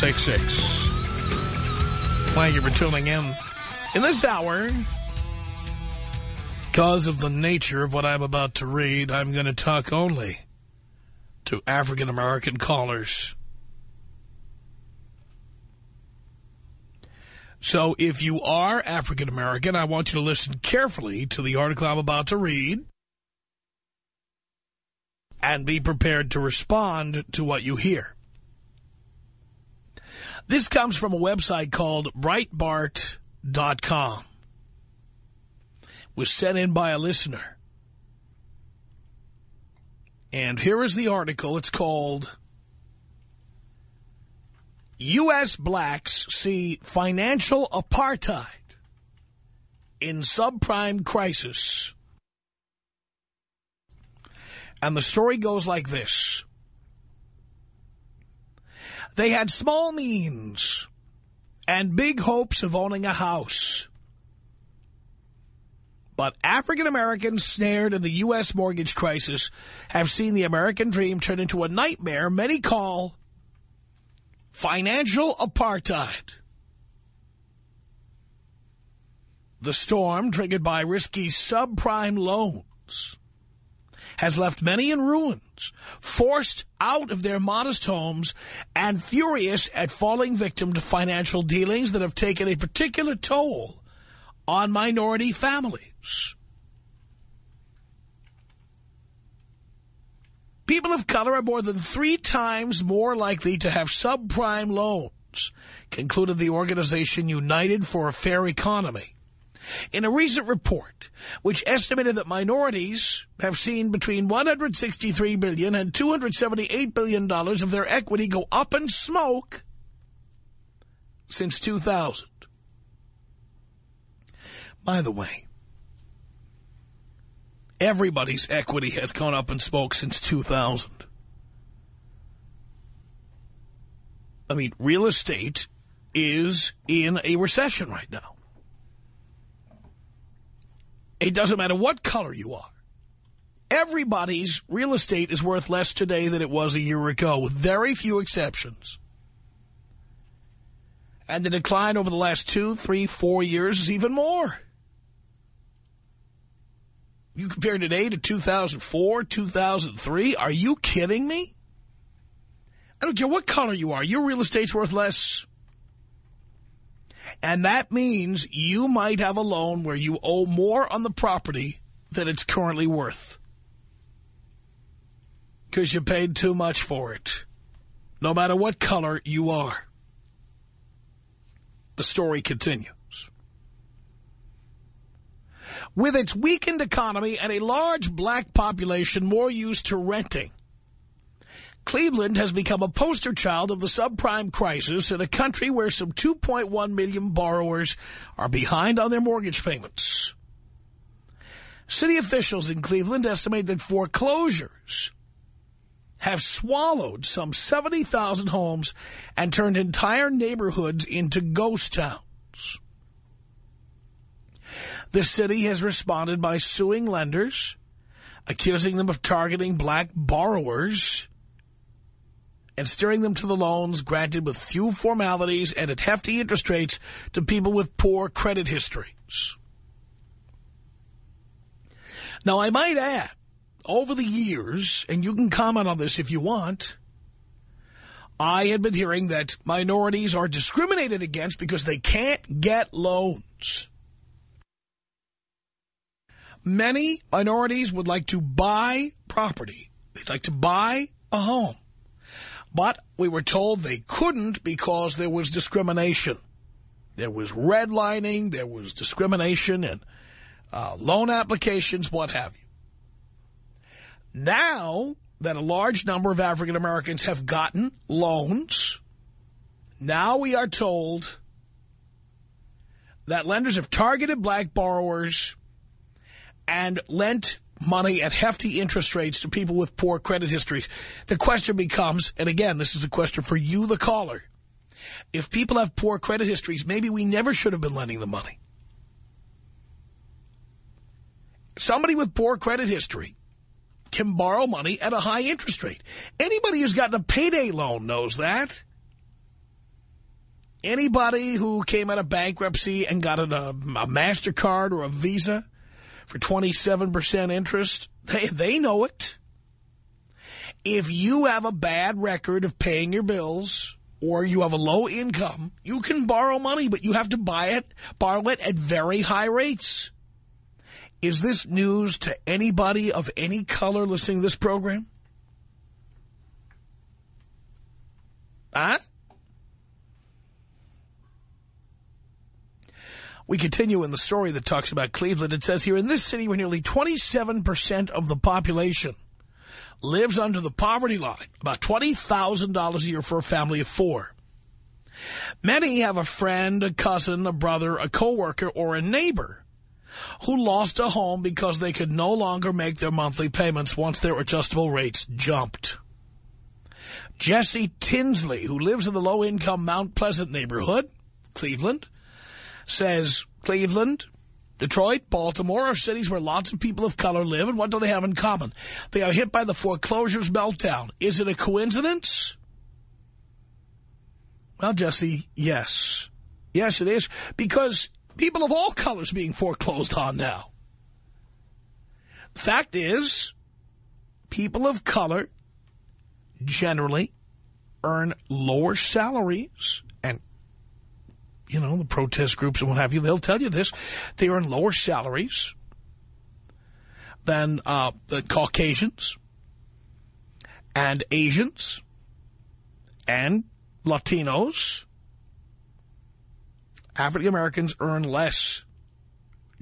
1-800-5800-866. Thank you for tuning in. In this hour, because of the nature of what I'm about to read, I'm going to talk only to African-American callers. So if you are African-American, I want you to listen carefully to the article I'm about to read and be prepared to respond to what you hear. This comes from a website called Breitbart.com. Was sent in by a listener. And here is the article. It's called U.S. blacks see financial apartheid in subprime crisis. And the story goes like this. They had small means and big hopes of owning a house. But African Americans snared in the U.S. mortgage crisis have seen the American dream turn into a nightmare many call financial apartheid. The storm, triggered by risky subprime loans, has left many in ruins, forced out of their modest homes, and furious at falling victim to financial dealings that have taken a particular toll on minority families. People of color are more than three times more likely to have subprime loans, concluded the organization United for a Fair Economy. In a recent report, which estimated that minorities have seen between $163 billion and $278 billion of their equity go up in smoke since 2000. By the way, everybody's equity has gone up in smoke since 2000. I mean, real estate is in a recession right now. It doesn't matter what color you are. Everybody's real estate is worth less today than it was a year ago, with very few exceptions. And the decline over the last two, three, four years is even more. You compare today to 2004, 2003? Are you kidding me? I don't care what color you are. Your real estate's worth less. And that means you might have a loan where you owe more on the property than it's currently worth. Because you paid too much for it. No matter what color you are. The story continues. With its weakened economy and a large black population more used to renting, Cleveland has become a poster child of the subprime crisis in a country where some 2.1 million borrowers are behind on their mortgage payments. City officials in Cleveland estimate that foreclosures have swallowed some 70,000 homes and turned entire neighborhoods into ghost towns. The city has responded by suing lenders, accusing them of targeting black borrowers, and steering them to the loans granted with few formalities and at hefty interest rates to people with poor credit histories. Now, I might add, over the years, and you can comment on this if you want, I had been hearing that minorities are discriminated against because they can't get loans. Many minorities would like to buy property. They'd like to buy a home. But we were told they couldn't because there was discrimination. There was redlining, there was discrimination and uh, loan applications, what have you. Now that a large number of African Americans have gotten loans, now we are told that lenders have targeted black borrowers and lent money at hefty interest rates to people with poor credit histories. The question becomes, and again, this is a question for you, the caller. If people have poor credit histories, maybe we never should have been lending them money. Somebody with poor credit history can borrow money at a high interest rate. Anybody who's gotten a payday loan knows that. Anybody who came out of bankruptcy and got a, a MasterCard or a Visa for 27% interest, they, they know it. If you have a bad record of paying your bills or you have a low income, you can borrow money, but you have to buy it, borrow it at very high rates. Is this news to anybody of any color listening to this program? Huh? We continue in the story that talks about Cleveland. It says here, in this city where nearly 27% of the population lives under the poverty line, about $20,000 a year for a family of four. Many have a friend, a cousin, a brother, a coworker, or a neighbor who lost a home because they could no longer make their monthly payments once their adjustable rates jumped. Jesse Tinsley, who lives in the low-income Mount Pleasant neighborhood, Cleveland, says Cleveland, Detroit, Baltimore are cities where lots of people of color live, and what do they have in common? They are hit by the foreclosures meltdown. Is it a coincidence? Well, Jesse, yes. Yes, it is. Because people of all colors being foreclosed on now. Fact is, people of color generally earn lower salaries you know, the protest groups and what have you, they'll tell you this. They earn lower salaries than uh, the Caucasians and Asians and Latinos African Americans earn less,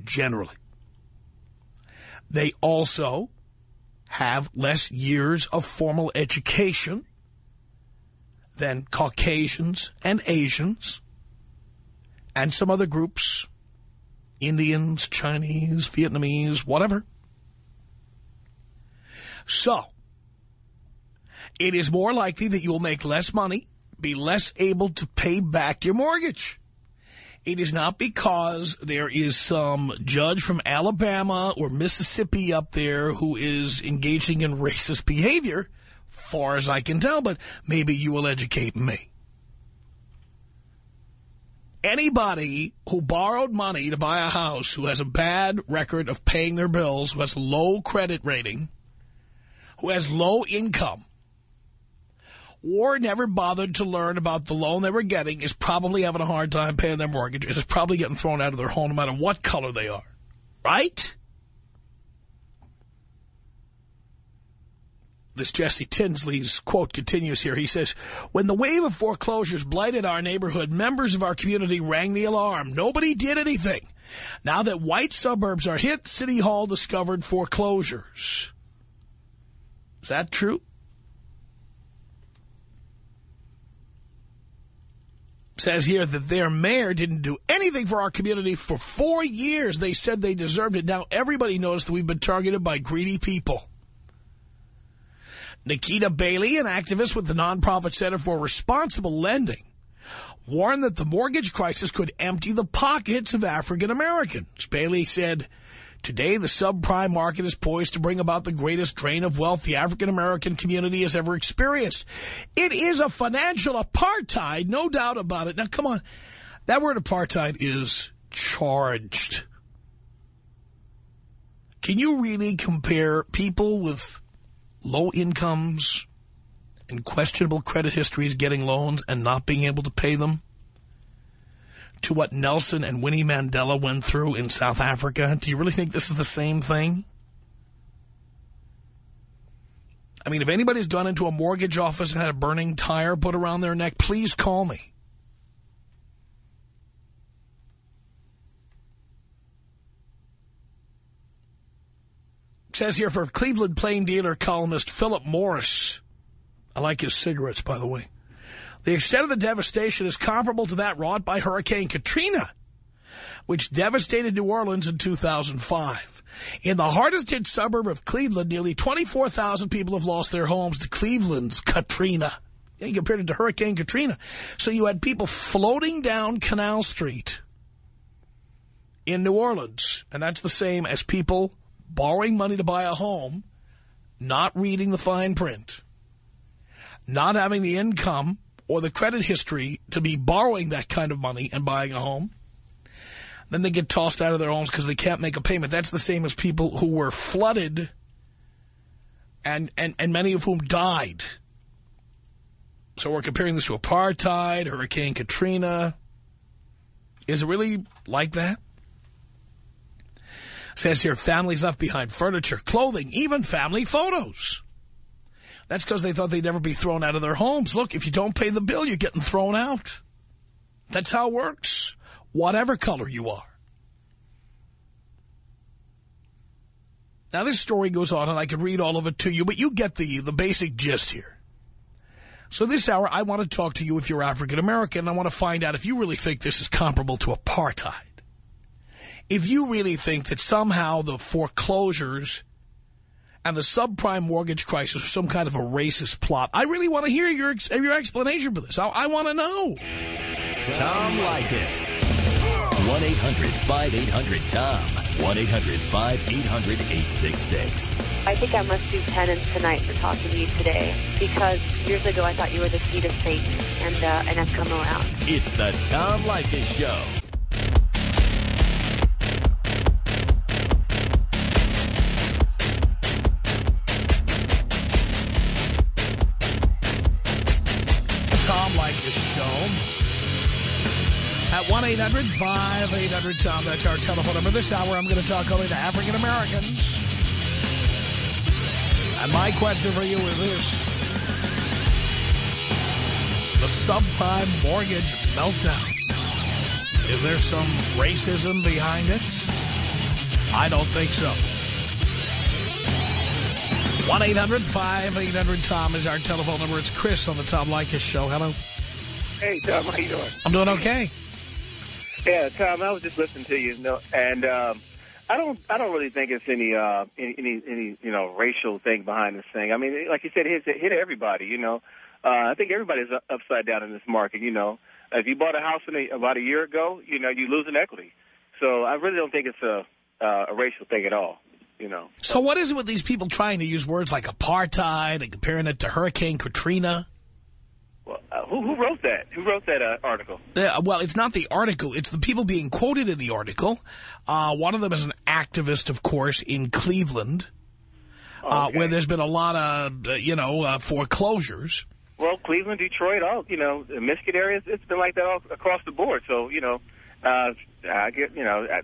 generally. They also have less years of formal education than Caucasians and Asians and some other groups, Indians, Chinese, Vietnamese, whatever. So, it is more likely that you'll make less money, be less able to pay back your mortgage. It is not because there is some judge from Alabama or Mississippi up there who is engaging in racist behavior, far as I can tell, but maybe you will educate me. Anybody who borrowed money to buy a house who has a bad record of paying their bills, who has low credit rating, who has low income, or never bothered to learn about the loan they were getting is probably having a hard time paying their mortgages, is probably getting thrown out of their home no matter what color they are. Right? This Jesse Tinsley's quote continues here. He says, when the wave of foreclosures blighted our neighborhood, members of our community rang the alarm. Nobody did anything. Now that white suburbs are hit, City Hall discovered foreclosures. Is that true? says here that their mayor didn't do anything for our community for four years. They said they deserved it. Now everybody knows that we've been targeted by greedy people. Nikita Bailey, an activist with the nonprofit Center for Responsible Lending, warned that the mortgage crisis could empty the pockets of African Americans. Bailey said, Today, the subprime market is poised to bring about the greatest drain of wealth the African-American community has ever experienced. It is a financial apartheid, no doubt about it. Now, come on. That word apartheid is charged. Can you really compare people with low incomes and questionable credit histories getting loans and not being able to pay them to what Nelson and Winnie Mandela went through in South Africa? Do you really think this is the same thing? I mean, if anybody's gone into a mortgage office and had a burning tire put around their neck, please call me. Says here for Cleveland plain dealer columnist Philip Morris. I like his cigarettes, by the way. The extent of the devastation is comparable to that wrought by Hurricane Katrina, which devastated New Orleans in 2005. In the hardest hit suburb of Cleveland, nearly 24,000 people have lost their homes to Cleveland's Katrina. Yeah, compared it to Hurricane Katrina. So you had people floating down Canal Street in New Orleans, and that's the same as people borrowing money to buy a home, not reading the fine print, not having the income or the credit history to be borrowing that kind of money and buying a home. Then they get tossed out of their homes because they can't make a payment. That's the same as people who were flooded and, and, and many of whom died. So we're comparing this to apartheid, Hurricane Katrina. Is it really like that? Says here, families left behind furniture, clothing, even family photos. That's because they thought they'd never be thrown out of their homes. Look, if you don't pay the bill, you're getting thrown out. That's how it works, whatever color you are. Now, this story goes on, and I could read all of it to you, but you get the, the basic gist here. So this hour, I want to talk to you if you're African-American. I want to find out if you really think this is comparable to apartheid. If you really think that somehow the foreclosures and the subprime mortgage crisis are some kind of a racist plot, I really want to hear your your explanation for this. I, I want to know. Tom Leykis. 1-800-5800-TOM. 1-800-5800-866. I think I must do penance tonight for talking to you today because years ago I thought you were the seed of Satan, and uh, and I've come around. It's the Tom Leykis Show. 1-800-5800-TOM. That's our telephone number. This hour, I'm going to talk only to African Americans. And my question for you is this. The subprime mortgage meltdown. Is there some racism behind it? I don't think so. 1-800-5800-TOM is our telephone number. It's Chris on the Tom Leykis Show. Hello. Hey, Tom, how you doing? I'm doing okay. Yeah, Tom, I was just listening to you, and um, I don't, I don't really think it's any, uh, any, any, any, you know, racial thing behind this thing. I mean, like you said, it hit, it hit everybody, you know. Uh, I think everybody's upside down in this market, you know. If you bought a house in a, about a year ago, you know, you lose an equity. So I really don't think it's a, uh, a racial thing at all, you know. So what is it with these people trying to use words like apartheid and comparing it to Hurricane Katrina? Well, uh, who, who wrote that? Who wrote that uh, article? Uh, well, it's not the article. It's the people being quoted in the article. Uh, one of them is an activist, of course, in Cleveland, uh, Okay. where there's been a lot of, uh, you know, uh, foreclosures. Well, Cleveland, Detroit, all you know, the Michigan areas, it's been like that all across the board. So you know, uh, I get you know, I,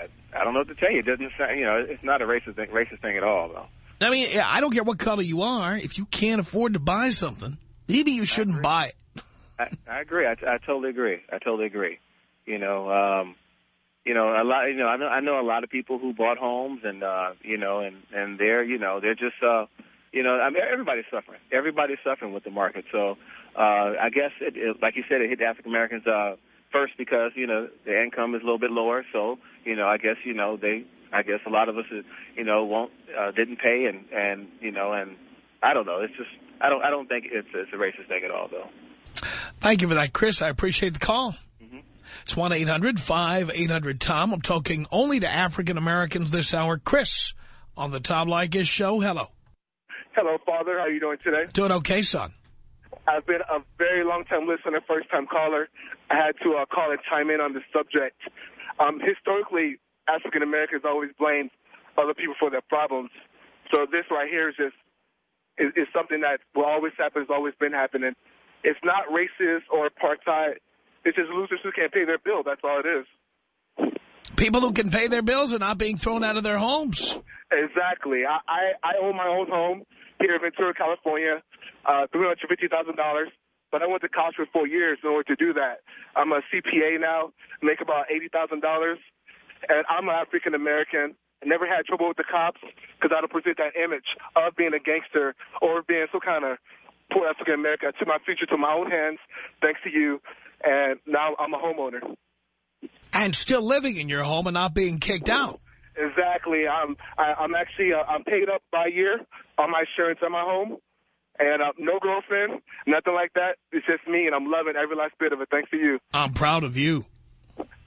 I, I don't know what to tell you. It doesn't sound, you know, it's not a racist thing, racist thing at all, though. I mean, I don't care what color you are. If you can't afford to buy something, maybe you shouldn't buy it. I, I agree. I, I totally agree. I totally agree. You know, um, you know, a lot. You know, I know I know a lot of people who bought homes, and uh, you know, and and they're you know they're just uh, you know, I mean, everybody's suffering. Everybody's suffering with the market. So uh, I guess, it, it, like you said, it hit African Americans uh, first because you know their income is a little bit lower. So you know, I guess you know they. I guess a lot of us, uh, you know, won't uh, didn't pay, and and you know, and I don't know. It's just I don't I don't think it's it's a racist thing at all, though. Thank you for that, Chris. I appreciate the call. Mhm. It's 1-800-5800-TOM. I'm talking only to African Americans this hour. Chris on the Tom Leykis Show. Hello. Hello, Father. How are you doing today? Doing okay, son? I've been a very long-time listener, first-time caller. I had to uh, call and chime in on the subject. Um, historically, African Americans always blame other people for their problems. So this right here is just is, is something that will always happen, has always been happening. It's not racist or apartheid. It's just losers who can't pay their bill. That's all it is. People who can pay their bills are not being thrown out of their homes. Exactly. I, I, I own my own home here in Ventura, California, uh, $350,000. But I went to college for four years in order to do that. I'm a CPA now, make about $80,000. And I'm an African-American. I never had trouble with the cops because I don't present that image of being a gangster or being some kind of poor African-American. I took my future to my own hands, thanks to you. And now I'm a homeowner. And still living in your home and not being kicked out. Exactly. I'm I, I'm actually uh, I'm paid up by year on my insurance on my home, and uh, no girlfriend, nothing like that. It's just me, and I'm loving every last bit of it. Thanks to you. I'm proud of you.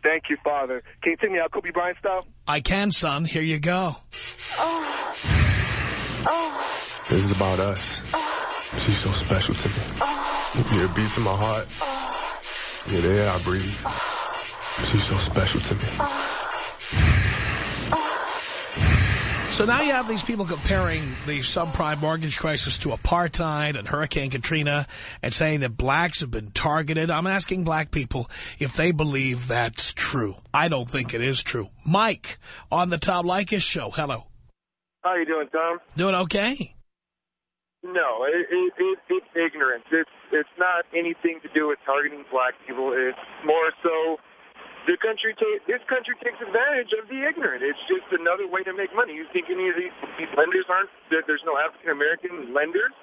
Thank you, Father. Can you take me out Kobe Bryant style? I can, son. Here you go. Oh. Oh. This is about us. Oh. She's so special to me. Oh. You're beats in my heart. Oh. You're the air I breathe. She's so special to me. So now you have these people comparing the subprime mortgage crisis to apartheid and Hurricane Katrina and saying that blacks have been targeted. I'm asking black people if they believe that's true. I don't think it is true. Mike on the Tom Leykis show. Hello. How you doing, Tom? Doing okay? No, it, it, it, it's ignorance. It's it's not anything to do with targeting black people. It's more so the country ta- this country takes advantage of the ignorant. It's just another way to make money. You think any of these, these lenders aren't that there's no African American lenders?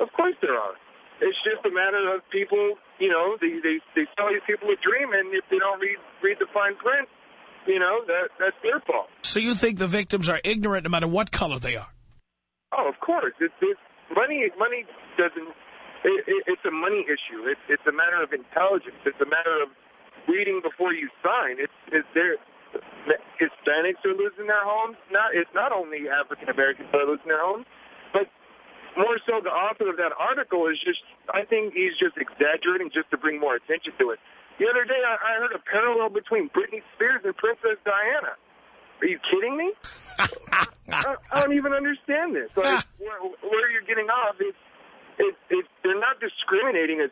Of course there are. It's just a matter of people, you know, they they they sell these people a dream, and if they don't read read the fine print, you know, that that's their fault. So you think the victims are ignorant no matter what color they are? Oh, of course. It's, it's money. Money doesn't. It, it, it's a money issue. It, it's a matter of intelligence. It's a matter of reading before you sign. It's it's there. Hispanics are losing their homes. Not it's not only African Americans that are losing their homes, but more so the author of that article is just. I think he's just exaggerating just to bring more attention to it. The other day, I, I heard a parallel between Britney Spears and Princess Diana. Are you kidding me? I, I don't even understand this. Like, where, where you're getting off, it's it, it, they're not discriminating as,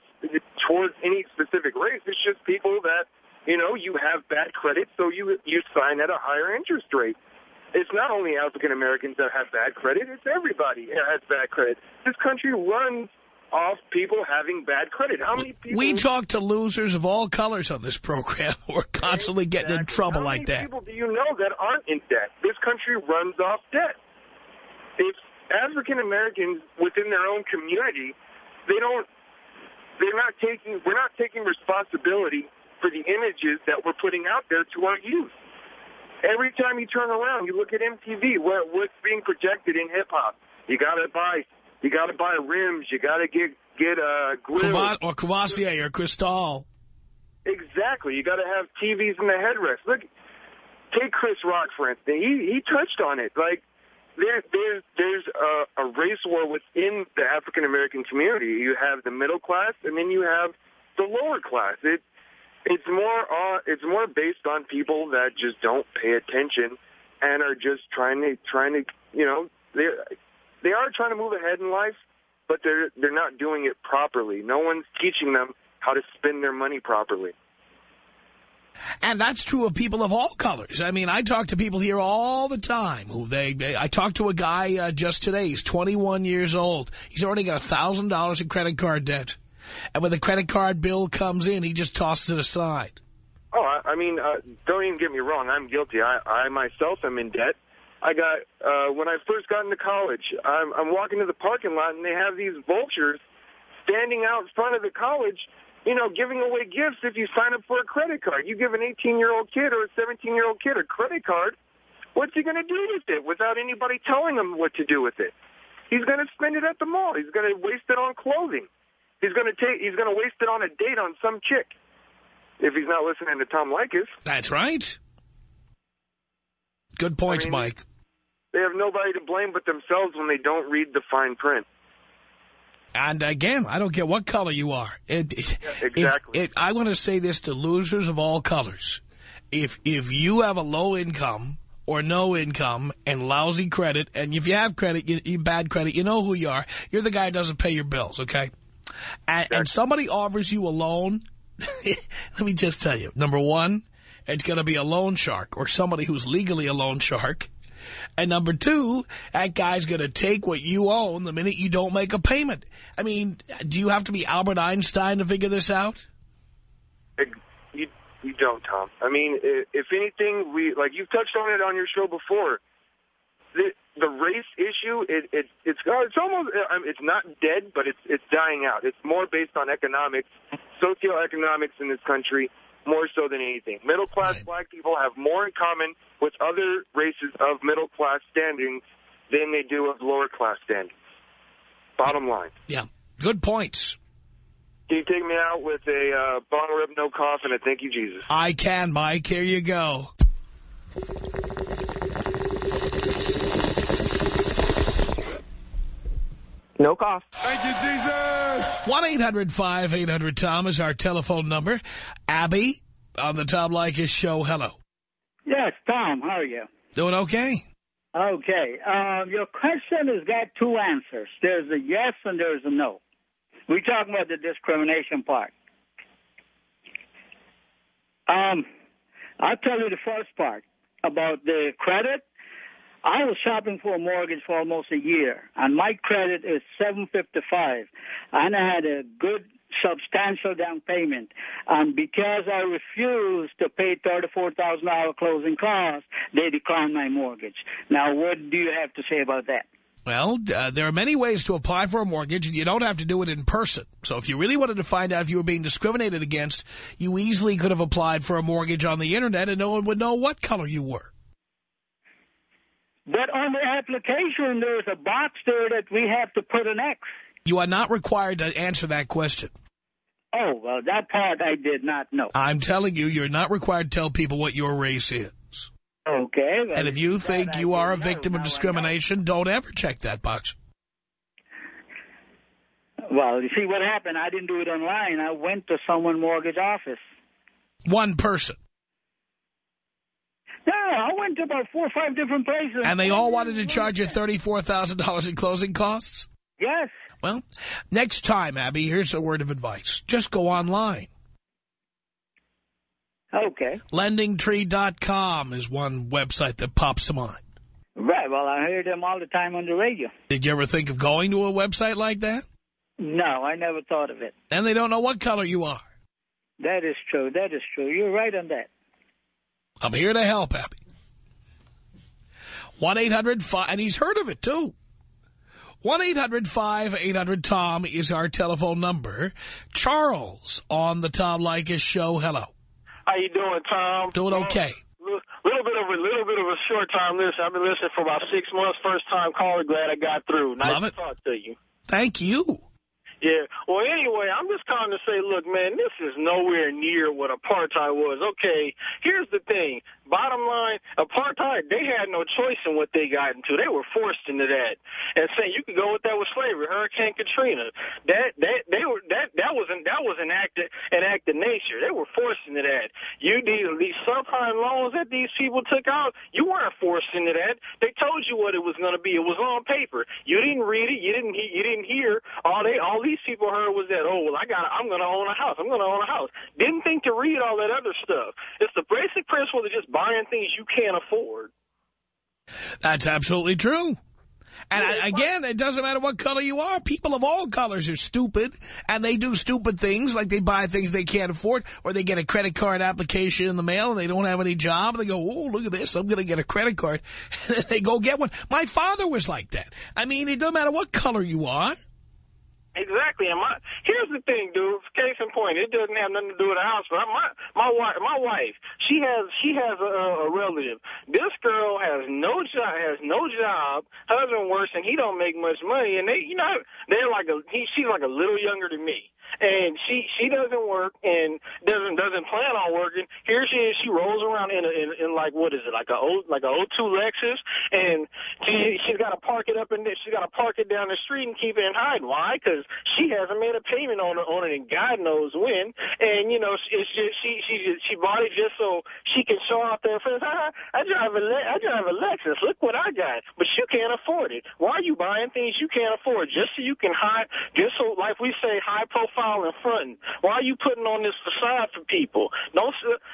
towards any specific race. It's just people that, you know, you have bad credit, so you you sign at a higher interest rate. It's not only African Americans that have bad credit; it's everybody that has bad credit. This country runs off people having bad credit. How many people? We talk to losers of all colors on this program who are constantly getting in trouble How like many that. people do you know that aren't in debt? This country runs off debt. If African Americans within their own community, they don't, they're not taking, we're not taking responsibility for the images that we're putting out there to our youth. Every time you turn around, you look at MTV, what, what's being projected in hip hop. You gotta buy, you gotta buy rims, you gotta get get uh, grills. Or Courvoisier or Cristal. Exactly. You got to have TVs in the headrest. Look, take Chris Rock for instance. He he touched on it. Like there there's there's a, a race war within the African American community. You have the middle class, and then you have the lower class. It it's more uh, it's more based on people that just don't pay attention and are just trying to trying to you know they they are trying to move ahead in life, but they're they're not doing it properly. No one's teaching them how to spend their money properly. And that's true of people of all colors. I mean, I talk to people here all the time who they, I talked to a guy uh, just today. He's 21 years old. He's already got $1,000 in credit card debt. And when the credit card bill comes in, he just tosses it aside. Oh, I, I mean, uh, don't even get me wrong. I'm guilty. I, I myself am in debt. I got uh, when I first got into college. I'm, I'm walking to the parking lot, and they have these vultures standing out in front of the college, you know, giving away gifts if you sign up for a credit card. You give an 18-year-old kid or a 17-year-old kid a credit card, what's he going to do with it without anybody telling him what to do with it? He's going to spend it at the mall. He's going to waste it on clothing. He's going to take. He's going to waste it on a date on some chick. If he's not listening to Tom Leykis, That's right. Good points, I mean, Mike. they have nobody to blame but themselves when they don't read the fine print. And again, I don't care what color you are. It, it- Yeah, exactly. It, I want to say this to losers of all colors. If if you have a low income or no income and lousy credit, and if you have credit, you, you bad credit, you know who you are. You're the guy who doesn't pay your bills, okay? And, and somebody offers you a loan, let me just tell you, number one, it's going to be a loan shark or somebody who's legally a loan shark. And number two, that guy's going to take what you own the minute you don't make a payment. I mean, do you have to be Albert Einstein to figure this out? You you don't, Tom. I mean, if anything, we like you've touched on it on your show before. The the race issue, it it it's uh, it's almost mean, it's not dead, but it's it's dying out. It's more based on economics, socioeconomics in this country more so than anything. Middle class right. black people have more in common with other races of middle class standing than they do of lower class standings. Bottom line. Yeah. Good points. Can you take me out with a uh, bong rib, no cough, and a thank you, Jesus? I can, Mike. Here you go. No cost. Thank you, Jesus. 1-800-5800-TOM is our telephone number. Abby on the Tom Leykis show. Hello. Yes, Tom. How are you? Doing okay. Okay. Um, your question has got two answers. There's a yes and there's a no. We're talking about the discrimination part. Um, I'll tell you the first part about the credit. I was shopping for a mortgage for almost a year, and my credit is 755, and I had a good substantial down payment. And because I refused to pay $34,000 closing costs, they declined my mortgage. Now, what do you have to say about that? Well, uh, there are many ways to apply for a mortgage, and you don't have to do it in person. So if you really wanted to find out if you were being discriminated against, you easily could have applied for a mortgage on the Internet, and no one would know what color you were. But on the application, there's a box there that we have to put an X. You are not required to answer that question. Oh, well, that part I did not know. I'm telling you, you're not required to tell people what your race is. Okay. And if you think you are a victim of discrimination, don't ever check that box. Well, you see what happened? I didn't do it online. I went to someone mortgage office. One person. No, I went to about four or five different places. And they all wanted to charge you $34,000 in closing costs? Yes. Well, next time, Abby, here's a word of advice. Just go online. Okay. Lendingtree.com is one website that pops to mind. Right. Well, I hear them all the time on the radio. Did you ever think of going to a website like that? No, I never thought of it. And they don't know what color you are. That is true. That is true. You're right on that. I'm here to help, Abby. 1-800-5, and he's heard of it, too. 1-800-5800-TOM is our telephone number. Charles on the Tom Leykis show. Hello. How you doing, Tom? Doing okay. A little bit of a little bit of a short time listen. I've been listening for about six months. First time caller. Glad I got through. Nice Love it. to talk to you. Thank you. Yeah. Well, anyway, I'm just calling to say, look, man, this is nowhere near what apartheid was. Okay, here's the thing. Bottom line, apartheid, they had no choice in what they got into. They were forced into that. And saying you could go with that with slavery, Hurricane Katrina. That that they were that that was an that was an act an act of nature. They were forced into that. You these these subprime loans that these people took out, you weren't forced into that. They told you what it was going to be. It was on paper. You didn't read it. You didn't you didn't hear. All they all these people heard was that oh well I got I'm going to own a house. I'm going to own a house. Didn't think to read all that other stuff. It's the basic principle to just buying things you can't afford. That's absolutely true. And I, again, it doesn't matter what color you are. People of all colors are stupid, and they do stupid things, like they buy things they can't afford, or they get a credit card application in the mail, and they don't have any job, and they go, oh, look at this, I'm going to get a credit card. and they go get one. My father was like that. I mean, it doesn't matter what color you are. Exactly, and my here's the thing, dude. Case in point, it doesn't have nothing to do with the house, but my my wife, my wife, she has she has a, a relative. This girl has no job, has no job. Husband works, and he don't make much money. And they, you know, they're like a he, she's like a little younger than me and she she doesn't work and doesn't doesn't plan on working. Here she is. She rolls around in a, in, in like what is it like a old like a old two Lexus, and she she's got to park it up there. She's got to park it down the street and keep it in hide. Why? Because she hasn't made a payment on it, on it, and God knows when. And you know, she she she she, she bought it just so she can show off their friends. I, I drive a I drive a Lexus. Look what I got, but you can't afford it. Why are you buying things you can't afford just so you can hide? Just so, like we say, high profile and front. Why are you putting on this facade for people? No,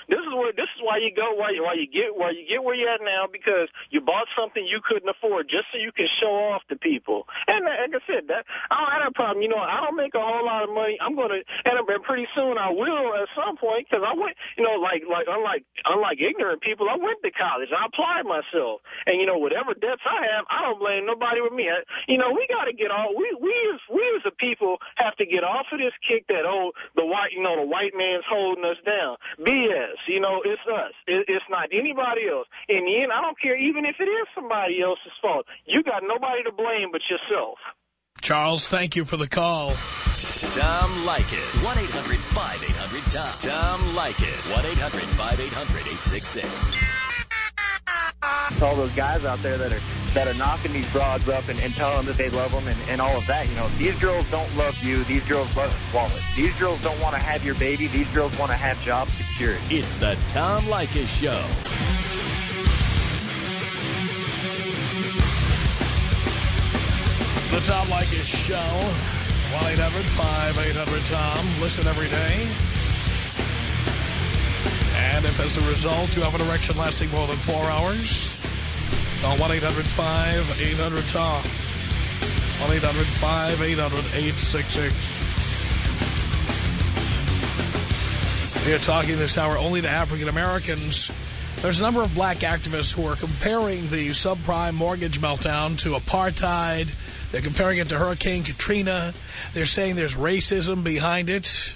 this is where this is why you go. Why why you get why you get where you're at now because you bought something you couldn't afford just so you can show off to people. And uh, like I said, that I don't have that problem. You know, I don't make a whole lot of money. I'm gonna, and pretty soon I will at some point because I went, you know, like like unlike unlike ignorant people, I went to college. I applied myself, and you know, whatever debts I have, I don't blame nobody with me. I, you know, we got to get all we we as we as a people have to get off of this kick that oh the white you know the white man's holding us down. BS. You know, it's us. It, it's not anybody else. In the end, I don't care even if it is somebody else's fault. You got nobody to blame but yourself. Charles, thank you for the call. Tom Leykis. 1-800-5800-TOM. Tom Leykis. 1-800-5800-866. All those guys out there that are that are knocking these broads up and, and telling them that they love them and, and all of that. You know, these girls don't love you. These girls love wallet. These girls don't want to have your baby. These girls want to have job security. It's the Tom Leykis Show. The Tom Leykis Show. 1-800-5800-TOM. Listen every day. And if as a result you have an erection lasting more than four hours, call 1-800-5800-TOM. 1-800-5800-866. We are talking this hour only to African Americans. There's a number of black activists who are comparing the subprime mortgage meltdown to apartheid. They're comparing it to Hurricane Katrina. They're saying there's racism behind it.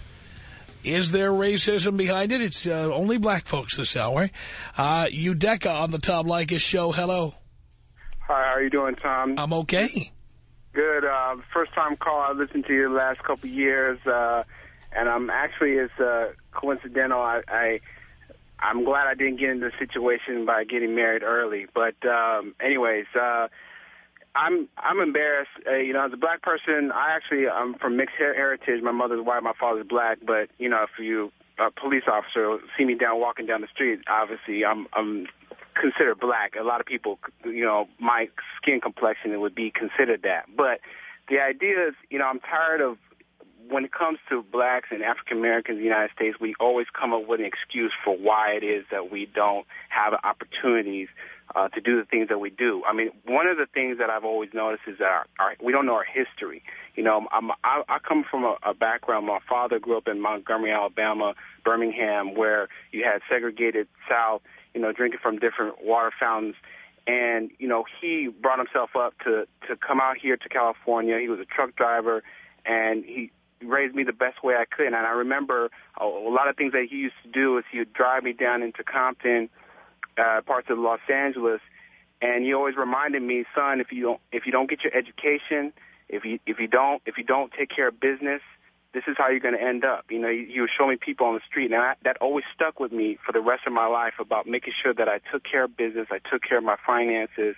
Is there racism behind it? It's uh, only black folks this hour. Uh, Udeka on the Tom Leykis show. Hello. Hi, how are you doing, Tom? I'm okay. Good. Uh, first time call. I listened to you the last couple of years, uh, and I'm actually it's uh, coincidental. I, I I'm glad I didn't get into the situation by getting married early. But um, anyways, uh, I'm I'm embarrassed. Uh, you know, as a black person, I actually I'm from mixed heritage. My mother's white, my father's black. But you know, if you a police officer see me down walking down the street, obviously I'm I'm considered black. A lot of people, you know, my skin complexion would be considered that. But the idea is, you know, I'm tired of when it comes to blacks and African Americans in the United States, we always come up with an excuse for why it is that we don't have opportunities uh, to do the things that we do. I mean, one of the things that I've always noticed is that our, our, we don't know our history. You know, I'm, I, I come from a, a background. My father grew up in Montgomery, Alabama, Birmingham, where you had segregated South. You know, drinking from different water fountains and you know he brought himself up to to come out here to California. He was a truck driver, and he raised me the best way I could. And I remember a, a lot of things that he used to do is he would drive me down into Compton uh, parts of Los Angeles, and he always reminded me, son, if you don't if you don't get your education, if you if you don't if you don't take care of business, this is how you're going to end up. You know, he, he was showing me people on the street, and I, that always stuck with me for the rest of my life about making sure that I took care of business, I took care of my finances.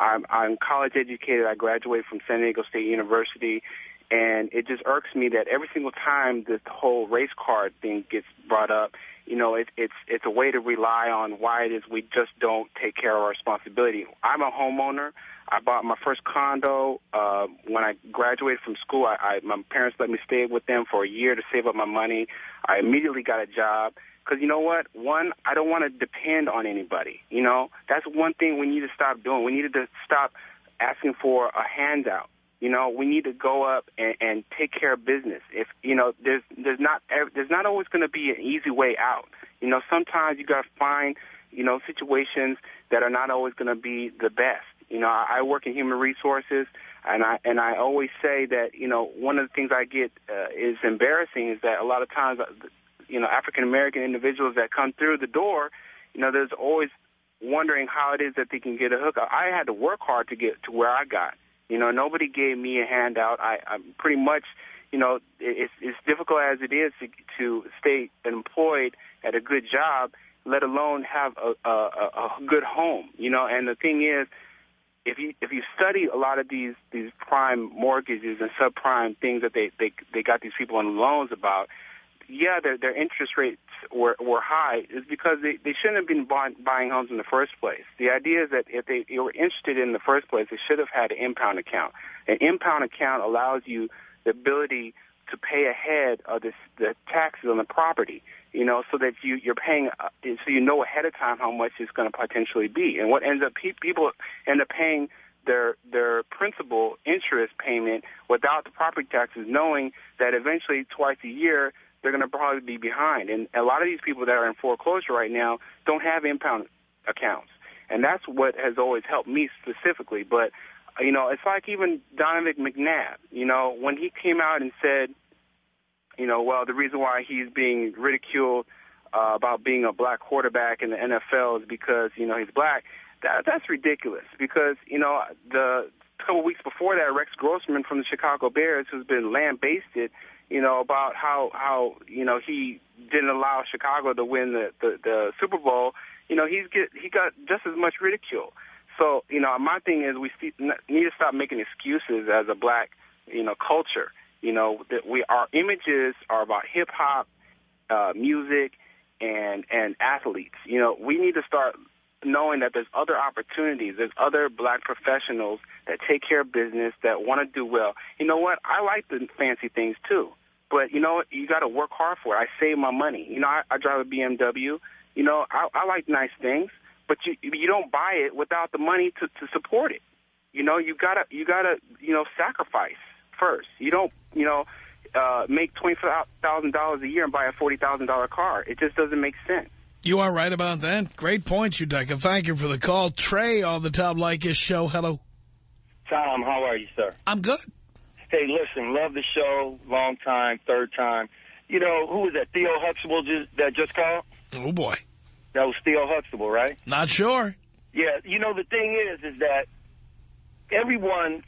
I'm, I'm college educated. I graduated from San Diego State University, and it just irks me that every single time this whole race card thing gets brought up, you know, it, it's it's a way to rely on why it is we just don't take care of our responsibility. I'm a homeowner. I bought my first condo uh, when I graduated from school. I, I my parents let me stay with them for a year to save up my money. I immediately got a job because you know what? One, I don't want to depend on anybody. You know, that's one thing we need to stop doing. We need to stop asking for a handout. You know, we need to go up and, and take care of business. If you know, there's there's not there's not always going to be an easy way out. You know, sometimes you got to find you know situations that are not always going to be the best. You know, I, I work in human resources, and I and I always say that you know one of the things I get uh, is embarrassing is that a lot of times, uh, you know, African American individuals that come through the door, you know, there's always wondering how it is that they can get a hookup. I had to work hard to get to where I got. You know, nobody gave me a handout. I, I'm pretty much, you know, it's it's difficult as it is to to stay employed at a good job, let alone have a a, a good home. You know, and the thing is, if you if you study a lot of these these prime mortgages and subprime things that they they they got these people on loans about, yeah, their their interest rates were were high is because they they shouldn't have been buy, buying homes in the first place. The idea is that if they, they were interested in the first place, they should have had an impound account. An impound account allows you the ability to pay ahead of this, the taxes on the property, you know, so that you, you're paying, uh, so you know ahead of time how much it's going to potentially be. And what ends up, pe- people end up paying their their principal interest payment without the property taxes, knowing that eventually twice a year they're going to probably be behind. And a lot of these people that are in foreclosure right now don't have impound accounts, and that's what has always helped me specifically. But you know, it's like even Donovan McNabb. You know, when he came out and said, you know, well, the reason why he's being ridiculed uh, about being a black quarterback in the NFL is because you know he's black. That that's ridiculous because you know the couple weeks before that, Rex Grossman from the Chicago Bears, who's been lambasted, you know, about how how you know he didn't allow Chicago to win the the, the Super Bowl. You know, he's get he got just as much ridicule. So, you know, my thing is we need to stop making excuses as a black, you know, culture. You know, that we our images are about hip hop, uh, music, and and athletes. You know, we need to start knowing that there's other opportunities. There's other black professionals that take care of business that want to do well. You know what? I like the fancy things too, but you know what? You got to work hard for it. I save my money. You know, I, I drive a BMW. You know, I, I like nice things but you you don't buy it without the money to to support it. You know, you gotta you gotta you know sacrifice first. You don't you know uh, make twenty thousand dollars a year and buy a forty thousand dollar car. It just doesn't make sense. You are right about that. Great points, Utica. Thank you for the call. Trey on the Tom Leykis show. Hello. Tom, how are you, sir? I'm good. Hey, listen, love the show. Long time, third time. You know, who was that? Theo Huxtable just, that just called? Oh, boy. That was Theo Huxtable, right? Not sure. Yeah, you know, the thing is, is that everyone,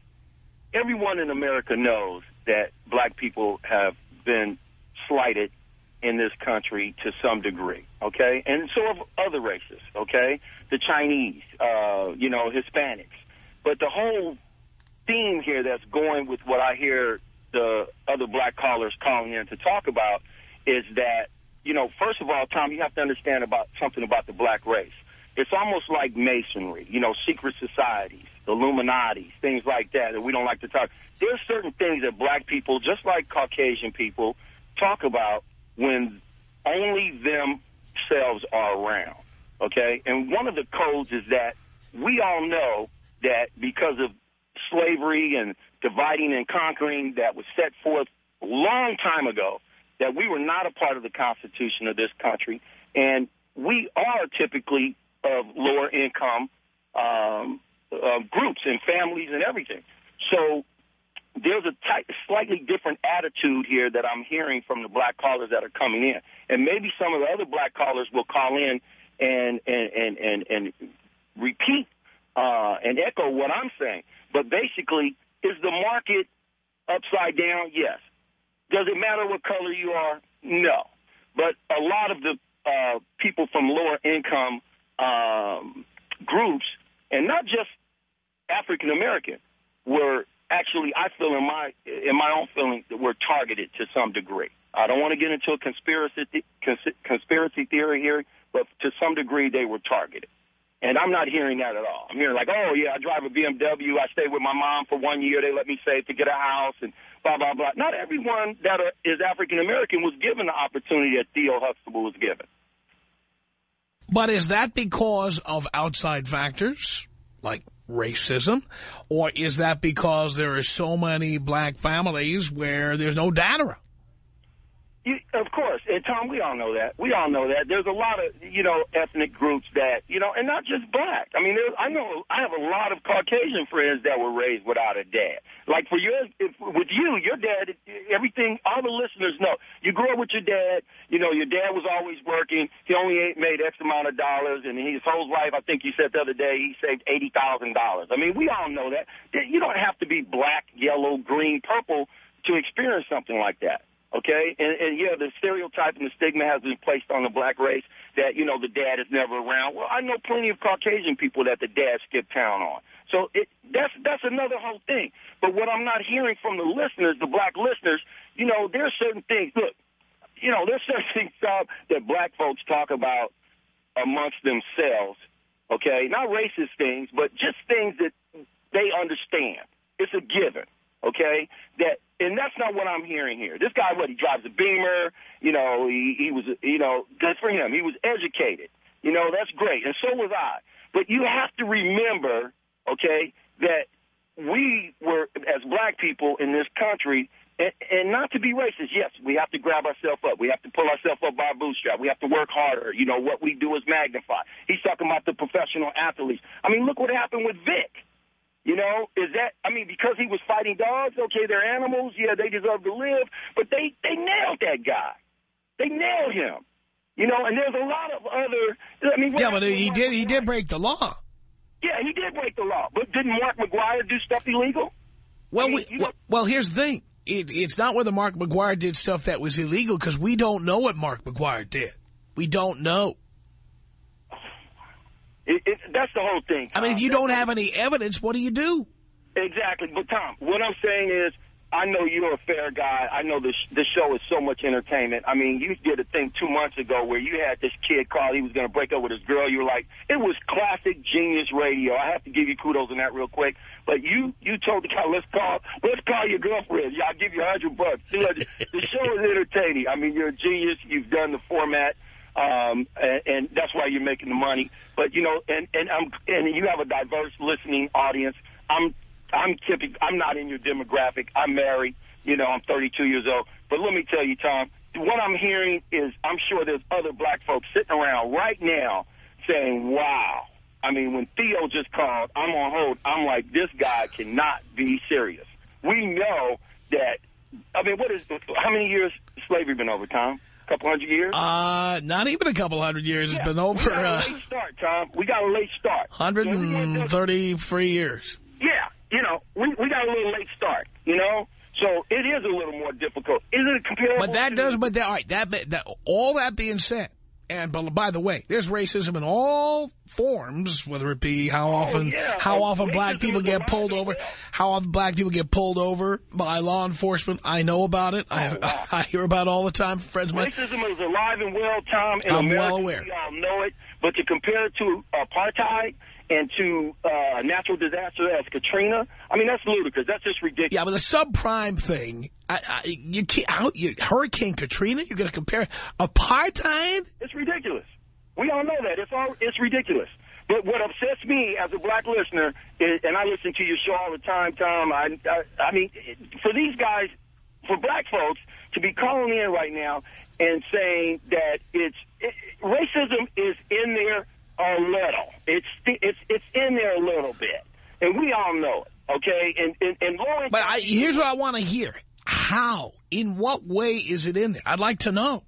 everyone in America knows that black people have been slighted in this country to some degree, okay? And so have other races, okay? The Chinese, uh, you know, Hispanics. But the whole theme here that's going with what I hear the other black callers calling in to talk about is that you know, first of all, Tom, you have to understand about something about the black race. It's almost like masonry, you know, secret societies, Illuminati, things like that that we don't like to talk. There's certain things that black people, just like Caucasian people, talk about when only themselves are around, okay? And one of the codes is that we all know that because of slavery and dividing and conquering that was set forth a long time ago, that we were not a part of the Constitution of this country, and we are typically of lower income um, uh, groups and families and everything. So there's a slightly different attitude here that I'm hearing from the black callers that are coming in, and maybe some of the other black callers will call in and and and and, and repeat uh, and echo what I'm saying. But basically, is the market upside down? Yes. Does it matter what color you are? No. But a lot of the uh, people from lower income um, groups, and not just African American, were actually, I feel in my in my own feeling, that were targeted to some degree. I don't want to get into a conspiracy conspiracy theory here, but to some degree, they were targeted. And I'm not hearing that at all. I'm hearing like, oh, yeah, I drive a BMW. I stay with my mom for one year. They let me save to get a house and blah, blah, blah. Not everyone that is African-American was given the opportunity that Theo Huxtable was given. But is that because of outside factors like racism? Or is that because there are so many black families where there's no data? You, of course, and Tom, we all know that. We all know that. There's a lot of, you know, ethnic groups that, you know, and not just black. I mean, I know I have a lot of Caucasian friends that were raised without a dad. Like for your, if, with you, your dad, everything, all the listeners know. You grew up with your dad. You know, your dad was always working. He only made X amount of dollars, and his whole life, I think you said the other day, he saved eighty thousand dollars. I mean, we all know that. You don't have to be black, yellow, green, purple to experience something like that. Okay, and, and yeah, the stereotype and the stigma has been placed on the black race that you know the dad is never around. Well, I know plenty of Caucasian people that the dad skipped town on. So it, that's that's another whole thing. But what I'm not hearing from the listeners, the black listeners, you know, there's certain things. Look, you know, there's certain things uh, that black folks talk about amongst themselves. Okay, not racist things, but just things that they understand. It's a given. Okay, and that's not what I'm hearing here. This guy, what he drives a Beamer. You know, he, he was, you know, good for him. He was educated. You know, that's great, and so was I. But you have to remember, okay, that we were, as black people in this country, and, and not to be racist, yes, we have to grab ourselves up. We have to pull ourselves up by our bootstrap. We have to work harder. You know, what we do is magnify. He's talking about the professional athletes. I mean, look what happened with Vick. You know, is that, I mean, because he was fighting dogs, okay, they're animals, yeah, they deserve to live, but they, they nailed that guy. They nailed him. You know, and there's a lot of other, I mean. Yeah, but he did, he did break the law. Yeah, he did break the law. But didn't Mark McGwire do stuff illegal? Well, I mean, we, well, well, here's the thing. It, it's not whether Mark McGwire did stuff that was illegal because we don't know what Mark McGwire did. We don't know. It, it, that's the whole thing. I mean, if you don't have any evidence, what do you do? Exactly. But, Tom, what I'm saying is, I know you're a fair guy. I know this this show is so much entertainment. I mean, you did a thing two months ago where you had this kid call. He was going to break up with his girl. You were like, it was classic genius radio. I have to give you kudos on that real quick. But you you told the guy, let's call let's call your girlfriend. Yeah, I'll give you a hundred bucks. The show is entertaining. I mean, you're a genius. You've done the format. Um, and, and that's why you're making the money. But you know, and and I'm and you have a diverse listening audience. I'm I'm typical. I'm not in your demographic. I'm married. You know, I'm 32 years old. But let me tell you, Tom, what I'm hearing is I'm sure there's other black folks sitting around right now saying, wow. I mean, when Theo just called, I'm on hold. I'm like, this guy cannot be serious. We know that, I mean, what is, how many years slavery been over, Tom? Couple hundred years? Uh, not even a couple hundred years. It's been we over got a uh, late start, Tom. We got a late start. 133 years. Yeah, you know, we, we got a little late start, you know? So it is a little more difficult. Is it comparable? But that does, but that, all right, that, that, all that being said, and but by the way, there's racism in all forms, whether it be how oh, often, yeah. how often black people get pulled over, how often black people get pulled over by law enforcement. I know about it. I, oh, wow. I hear about it all the time from friends. Racism is alive and well, Tom, in I'm America. well aware. We all know it. But to compare it to apartheid and to uh, natural disaster as Katrina, I mean, that's ludicrous. That's just ridiculous. Yeah, but the subprime thing, I, I, you can't, how, you, Hurricane Katrina, you're going to compare apartheid? It's ridiculous. We all know that. It's all it's ridiculous. But what upsets me as a black listener, is, and I listen to your show all the time, Tom. I, I, I mean, for these guys, for black folks to be calling in right now and saying that it's it, racism is in there a little. It's it's it's in there a little bit, and we all know it. Okay, and and, and low But I, here's what I want to hear. How? In what way is it in there? I'd like to know.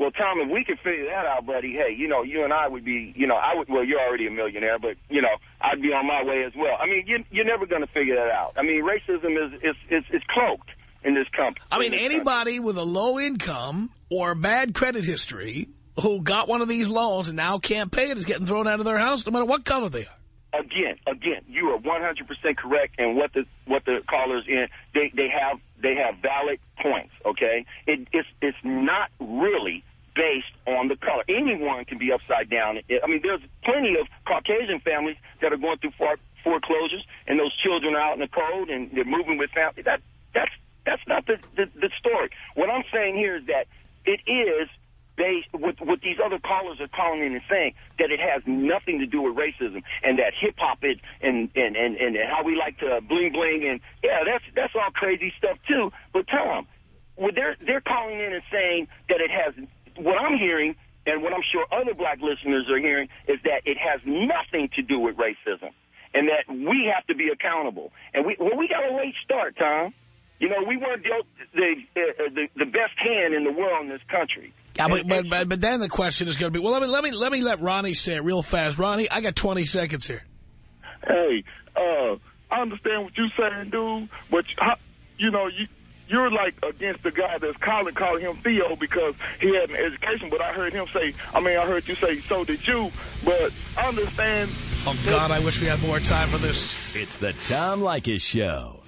Well, Tom, if we could figure that out, buddy, hey, you know, you and I would be, you know, I would, well, you're already a millionaire, but, you know, I'd be on my way as well. I mean, you, you're never going to figure that out. I mean, racism is, is, is, is cloaked in this company. I mean, anybody with a low income or bad credit history who got one of these loans and now can't pay it is getting thrown out of their house no matter what color they are. Again, again, you are 100% correct in what the, what the callers in, they, they have, they have valid points, okay? It, it's, it's not really based on the color. Anyone can be upside down. I mean, there's plenty of Caucasian families that are going through fore- foreclosures, and those children are out in the cold, and they're moving with family. That that's that's not the, the the story. What I'm saying here is that it is based what what these other callers are calling in and saying that it has nothing to do with racism, and that hip hop is and and and and how we like to bling bling, and yeah, that's that's all crazy stuff too. But Tom, well, they're they're calling in and saying that it has. What I'm hearing, and what I'm sure other black listeners are hearing, is that it has nothing to do with racism, and that we have to be accountable. And we well, we got a late start, Tom. You know, we weren't dealt the uh, the the best hand in the world in this country. Yeah, but, but, but, but then the question is going to be, well, let me, let me, let me let Ronnie say it real fast. Ronnie, I got 20 seconds here. Hey, uh, I understand what you're saying, dude, but how, you know, you you're like against the guy that's calling calling him Theo because he had an education. But I heard him say, I mean, I heard you say, so did you. But I understand. Oh God, I wish we had more time for this. It's the Tom Leykis Show.